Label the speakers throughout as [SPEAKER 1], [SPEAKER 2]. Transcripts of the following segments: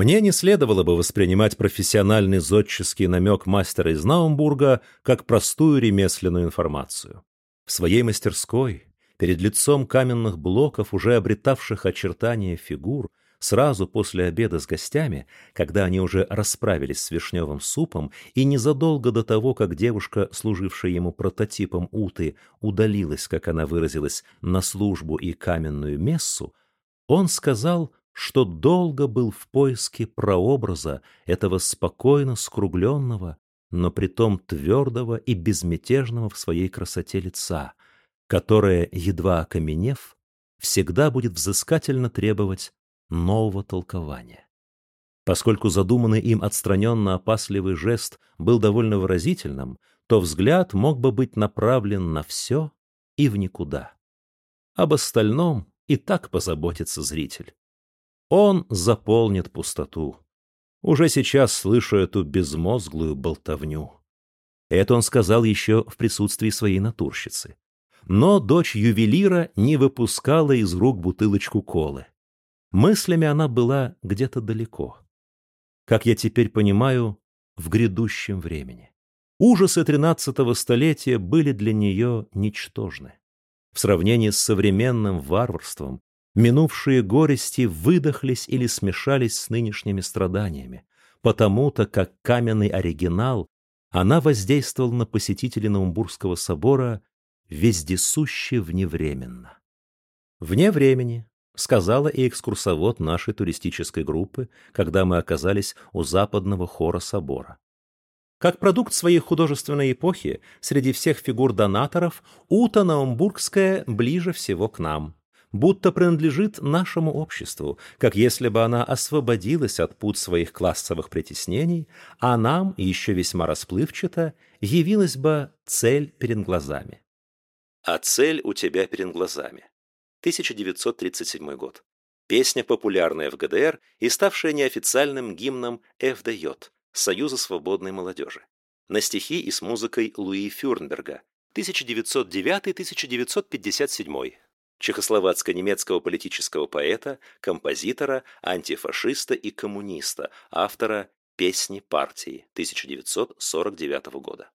[SPEAKER 1] Мне не следовало бы воспринимать профессиональный зодческий намек мастера из Наумбурга как простую ремесленную информацию. В своей мастерской, перед лицом каменных блоков, уже обретавших очертания фигур, сразу после обеда с гостями, когда они уже расправились с вишневым супом, и незадолго до того, как девушка, служившая ему прототипом Уты, удалилась, как она выразилась, на службу и каменную мессу, он сказал, что долго был в поиске прообраза этого спокойно скругленного, но притом твердого и безмятежного в своей красоте лица, которое, едва окаменев, всегда будет взыскательно требовать нового толкования. Поскольку задуманный им отстраненно опасливый жест был довольно выразительным, то взгляд мог бы быть направлен на все и в никуда. Об остальном и так позаботится зритель. Он заполнит пустоту. Уже сейчас слышу эту безмозглую болтовню. Это он сказал еще в присутствии своей натурщицы. Но дочь ювелира не выпускала из рук бутылочку колы. Мыслями она была где-то далеко. Как я теперь понимаю, в грядущем времени. Ужасы тринадцатого столетия были для нее ничтожны. В сравнении с современным варварством минувшие горести выдохлись или смешались с нынешними страданиями, потому-то как каменный оригинал она воздействовала на посетителей Наумбургского собора вездесуще вневременно. Вне времени, сказала и экскурсовод нашей туристической группы, когда мы оказались у западного хора собора. Как продукт своей художественной эпохи, среди всех фигур донаторов, Ута Наумбургская ближе всего к нам – будто принадлежит нашему обществу, как если бы она освободилась от пут своих классовых притеснений, а нам, еще весьма расплывчато, явилась бы цель перед глазами. «А цель у тебя перед глазами» 1937 год. Песня, популярная в ГДР и ставшая неофициальным гимном ФДЙ Союза свободной молодежи. На стихи и с музыкой Луи Фюрнберга 1909-1957 чехословацко-немецкого политического поэта, композитора, антифашиста и коммуниста, автора «Песни партии» 1949 года.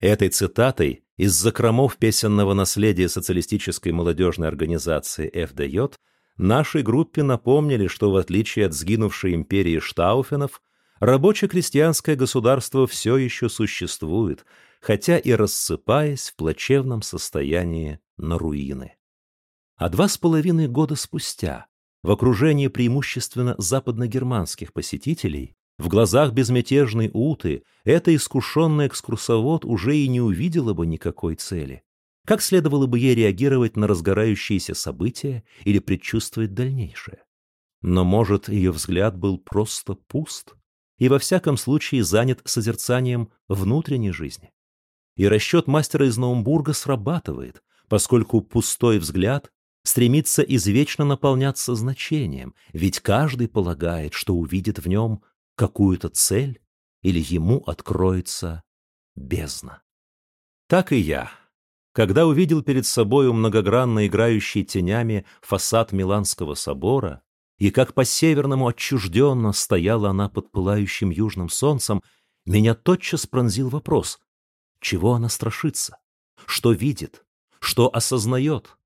[SPEAKER 1] Этой цитатой из закромов песенного наследия социалистической молодежной организации ФДЙ нашей группе напомнили, что в отличие от сгинувшей империи Штауфенов, рабоче-крестьянское государство все еще существует, хотя и рассыпаясь в плачевном состоянии на руины. А два с половиной года спустя, в окружении преимущественно западногерманских посетителей, в глазах безмятежной Уты эта искушенная экскурсовод уже и не увидела бы никакой цели. Как следовало бы ей реагировать на разгорающиеся события или предчувствовать дальнейшее? Но, может, ее взгляд был просто пуст и во всяком случае занят созерцанием внутренней жизни. И расчет мастера из Наумбурга срабатывает, поскольку пустой взгляд стремится извечно наполняться значением, ведь каждый полагает, что увидит в нем какую-то цель или ему откроется бездна. Так и я. Когда увидел перед собою многогранно играющий тенями фасад Миланского собора, и как по-северному отчужденно стояла она под пылающим южным солнцем, меня тотчас пронзил вопрос, чего она страшится, что видит, что осознает,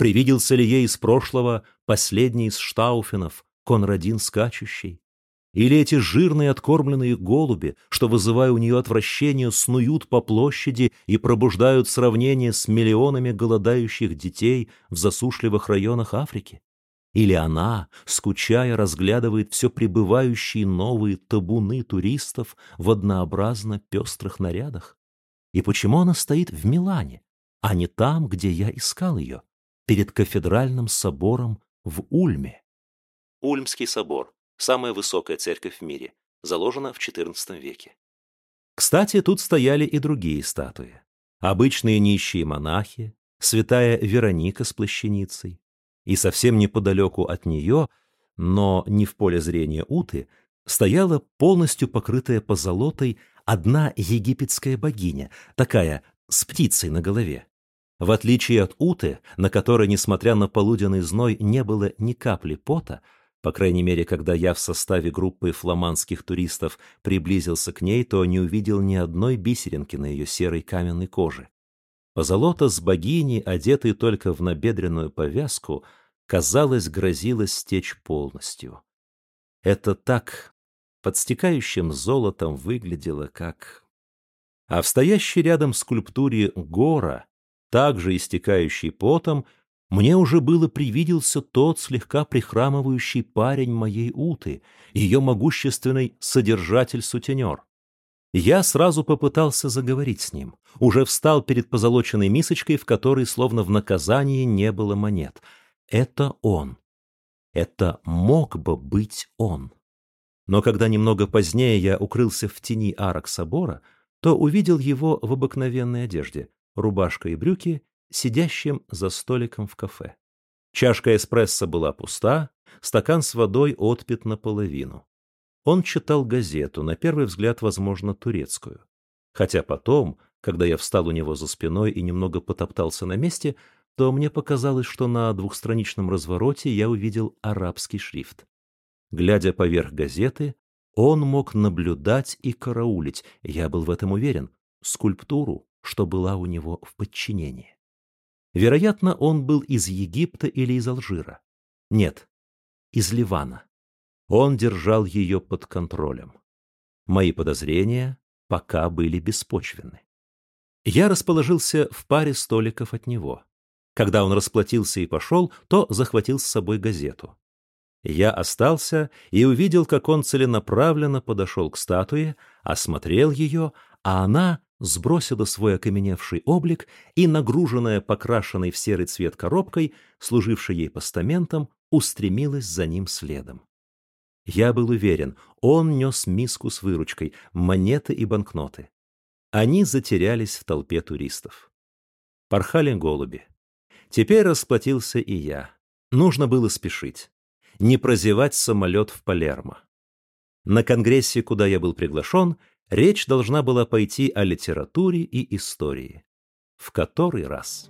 [SPEAKER 1] Привиделся ли ей из прошлого последний из Штауфенов, Конрадин скачущий? Или эти жирные откормленные голуби, что, вызывая у нее отвращение, снуют по площади и пробуждают сравнение с миллионами голодающих детей в засушливых районах Африки? Или она, скучая, разглядывает все прибывающие новые табуны туристов в однообразно пестрых нарядах? И почему она стоит в Милане, а не там, где я искал ее? Перед кафедральным собором в Ульме. Ульмский собор – самая высокая церковь в мире, заложена в XIV веке. Кстати, тут стояли и другие статуи. Обычные нищие монахи, святая Вероника с плащаницей. И совсем неподалеку от нее, но не в поле зрения Уты, стояла полностью покрытая позолотой одна египетская богиня, такая с птицей на голове. В отличие от Уты, на которой, несмотря на полуденный зной, не было ни капли пота, По крайней мере, когда я в составе группы фламандских туристов приблизился к ней, то не увидел ни одной бисеринки на ее серой каменной коже. Позолота с богини, одетой только в набедренную повязку, казалось, грозилась стечь полностью. Это так под стекающим золотом выглядело, как... А в стоящей рядом скульптуре гора, также истекающий потом, мне уже было привиделся тот слегка прихрамывающий парень моей уты, ее могущественный содержатель-сутенер. Я сразу попытался заговорить с ним, уже встал перед позолоченной мисочкой, в которой словно в наказании не было монет. Это он. Это мог бы быть он. Но когда немного позднее я укрылся в тени арок собора, то увидел его в обыкновенной одежде, рубашка и брюки, сидящим за столиком в кафе. Чашка эспрессо была пуста, стакан с водой отпит наполовину. Он читал газету, на первый взгляд, возможно, турецкую. Хотя потом, когда я встал у него за спиной и немного потоптался на месте, то мне показалось, что на двухстраничном развороте я увидел арабский шрифт. Глядя поверх газеты, он мог наблюдать и караулить, я был в этом уверен, скульптуру, что была у него в подчинении. Вероятно, он был из Египта или из Алжира. Нет, из Ливана. Он держал ее под контролем. Мои подозрения пока были беспочвенны. Я расположился в паре столиков от него. Когда он расплатился и пошел, то захватил с собой газету. Я остался и увидел, как он целенаправленно подошел к статуе, осмотрел ее, а она сбросила свой окаменевший облик и, нагруженная покрашенной в серый цвет коробкой, служившей ей постаментом, устремилась за ним следом. Я был уверен, он нес миску с выручкой, монеты и банкноты. Они затерялись в толпе туристов. Порхали голуби. Теперь расплатился и я. Нужно было спешить. Не прозевать самолет в Палермо. На конгрессе, куда я был приглашен, Речь должна была пойти о литературе и истории. В который раз?